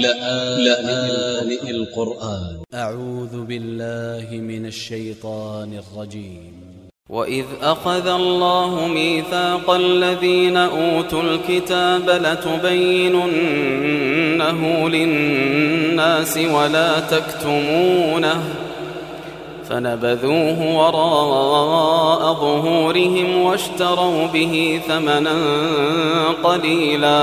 لآن القرآن. أ ع و ذ ب ا ل ل ه من ا ل ش ي ط ا ن ا ل ج ي م وإذ أخذ الله ميثاق الذين أوتوا الكتاب لتبيننه للناس ولا تكتمونه فنبذوه وراء ظهورهم واشتروا به ثمنا قليلا.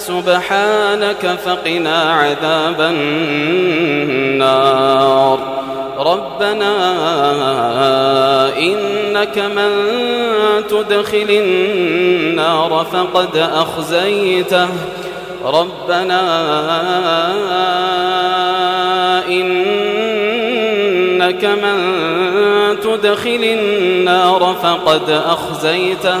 سبحانك فقنا عذاب النار. ربنا إنك من تدخل النار فقد أخزيته. ربنا إنك من تدخل النار فقد أخزيته.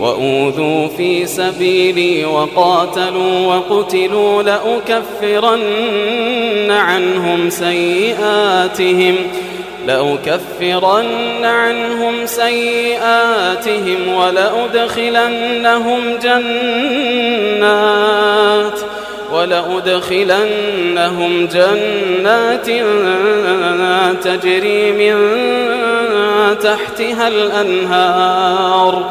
وأوذوا في سبيلي وقاتلوا وقتلوا لأكفرن عنهم سيئاتهم لأكفرن عنهم سيئاتهم ولأدخلنهم جنات ولأدخلنهم جنات تجري من تحتها الأنهار.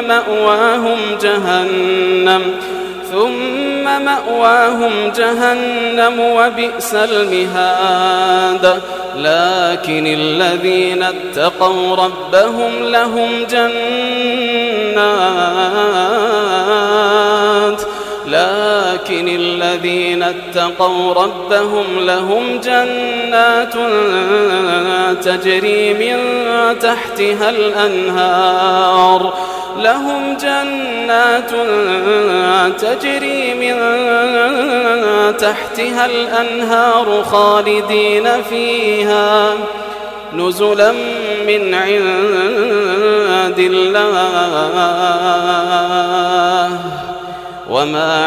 مأواهم جهنم ثم مأواهم جهنم وبئس المهاد. لكن الذين اتقوا ربهم لهم جنات اتقوا ربهم لهم جنات تجري من تحتها الأنهار. لهم جنات تجري من تحتها الأنهار خالدين فيها. نزلا من عند الله وما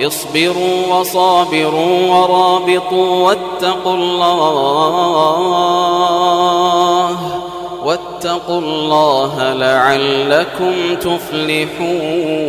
اصبروا وصابروا ورابطوا واتقوا الله واتقوا الله لعلكم تفلحون